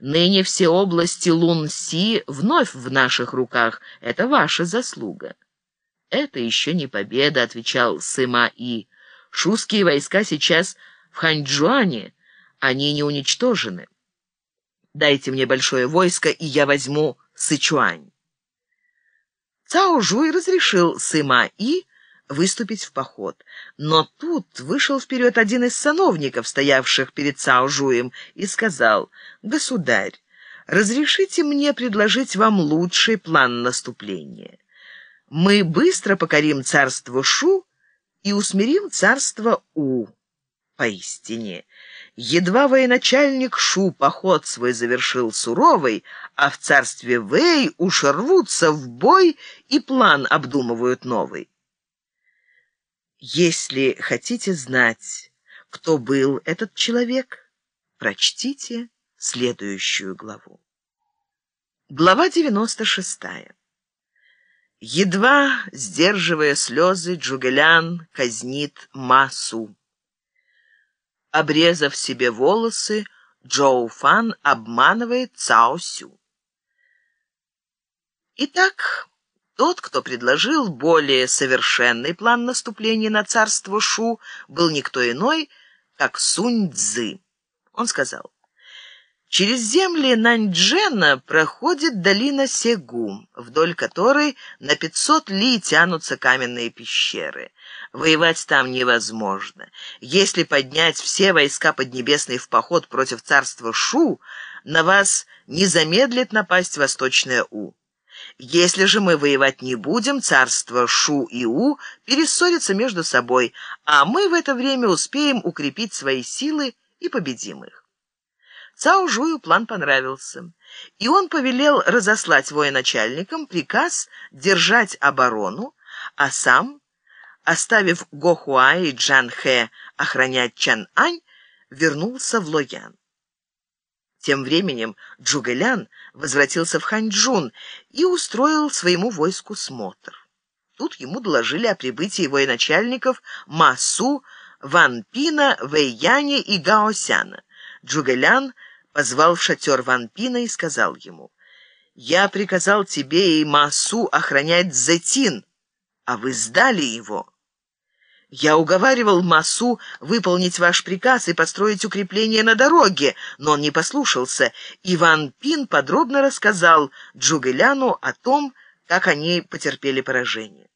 Ныне все области Лун-Си вновь в наших руках. Это ваша заслуга». «Это еще не победа», — отвечал Сыма-И. «Шуские войска сейчас в Ханчжуане. Они не уничтожены. Дайте мне большое войско, и я возьму Сычуань». Цао Жуй разрешил Сыма-И выступить в поход. Но тут вышел вперед один из сановников, стоявших перед Цао Жуем, и сказал, «Государь, разрешите мне предложить вам лучший план наступления. Мы быстро покорим царство Шу и усмирим царство У. Поистине, едва военачальник Шу поход свой завершил суровый, а в царстве Вэй уж рвутся в бой и план обдумывают новый. Если хотите знать, кто был этот человек, прочтите следующую главу. Глава 96. Едва сдерживая слезы, Джугелян казнит Масу. Обрезав себе волосы, Джоу Фан обманывает Цао Сю. Итак, тот, кто предложил более совершенный план наступления на царство Шу, был никто иной, как Сунь Цзы. Он сказал, Через земли Наньчжена проходит долина Сегу, вдоль которой на 500 ли тянутся каменные пещеры. Воевать там невозможно. Если поднять все войска Поднебесной в поход против царства Шу, на вас не замедлит напасть Восточная У. Если же мы воевать не будем, царство Шу и У перессорятся между собой, а мы в это время успеем укрепить свои силы и победим их. Цао Жую план понравился, и он повелел разослать военачальникам приказ держать оборону, а сам, оставив Гохуа и Джан Хэ охранять Чан-Ань, вернулся в Лоян. Тем временем Джугэлян возвратился в Ханчжун и устроил своему войску смотр. Тут ему доложили о прибытии военачальников Масу, Ван Пина, Вэйяня и Гаосяна. Джугэлян позвал в шатер Ван Пина и сказал ему, «Я приказал тебе и Масу охранять Зетин, а вы сдали его». Я уговаривал Масу выполнить ваш приказ и построить укрепление на дороге, но он не послушался. Иван Пин подробно рассказал Джугеляну о том, как они потерпели поражение.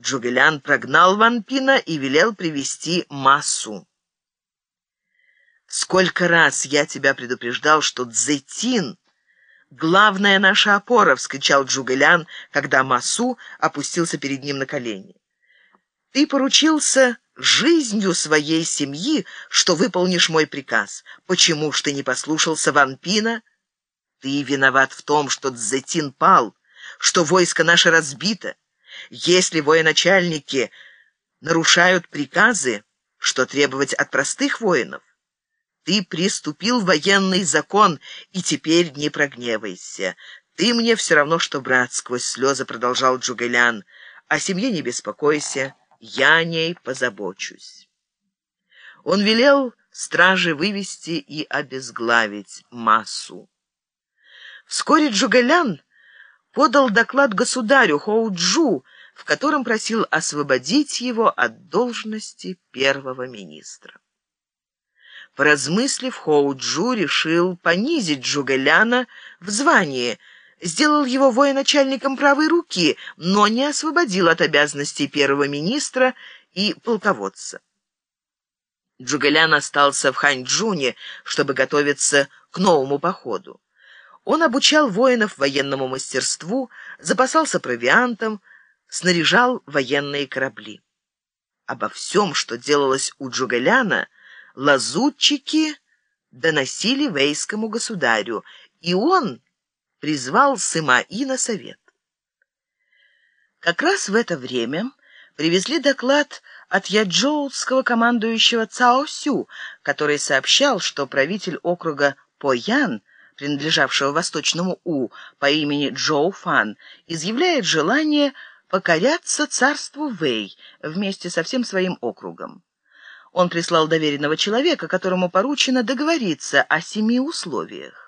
Джугелян прогнал Ван Пина и велел привести Масу. «Сколько раз я тебя предупреждал, что Цзэтин — главная наша опора!» — вскричал Джугелян, когда Масу опустился перед ним на колени. Ты поручился жизнью своей семьи, что выполнишь мой приказ. Почему ж ты не послушался Ванпина? Ты виноват в том, что Цзэтин пал, что войско наше разбито. Если военачальники нарушают приказы, что требовать от простых воинов? Ты приступил военный закон, и теперь не прогневайся. Ты мне все равно, что брат, сквозь слезы продолжал Джугэлян. О семье не беспокойся я о ней позабочусь. Он велел страже вывести и обезглавить массу. Вскоре Джугалян подал доклад государю Хоуджу, в котором просил освободить его от должности первого министра. Поразмыслив, Хоуджу решил понизить Джугаляна в звании – сделал его военачальником правой руки, но не освободил от обязанностей первого министра и полководца. Джугалян остался в Ханчжуне, чтобы готовиться к новому походу. Он обучал воинов военному мастерству, запасался провиантом, снаряжал военные корабли. Обо всем, что делалось у Джугаляна, лазутчики доносили вейскому государю, и он призвал Сыма-И на совет. Как раз в это время привезли доклад от яджоутского командующего Цао Сю, который сообщал, что правитель округа Поян, принадлежавшего Восточному У по имени Джоу Фан, изъявляет желание покоряться царству Вэй вместе со всем своим округом. Он прислал доверенного человека, которому поручено договориться о семи условиях.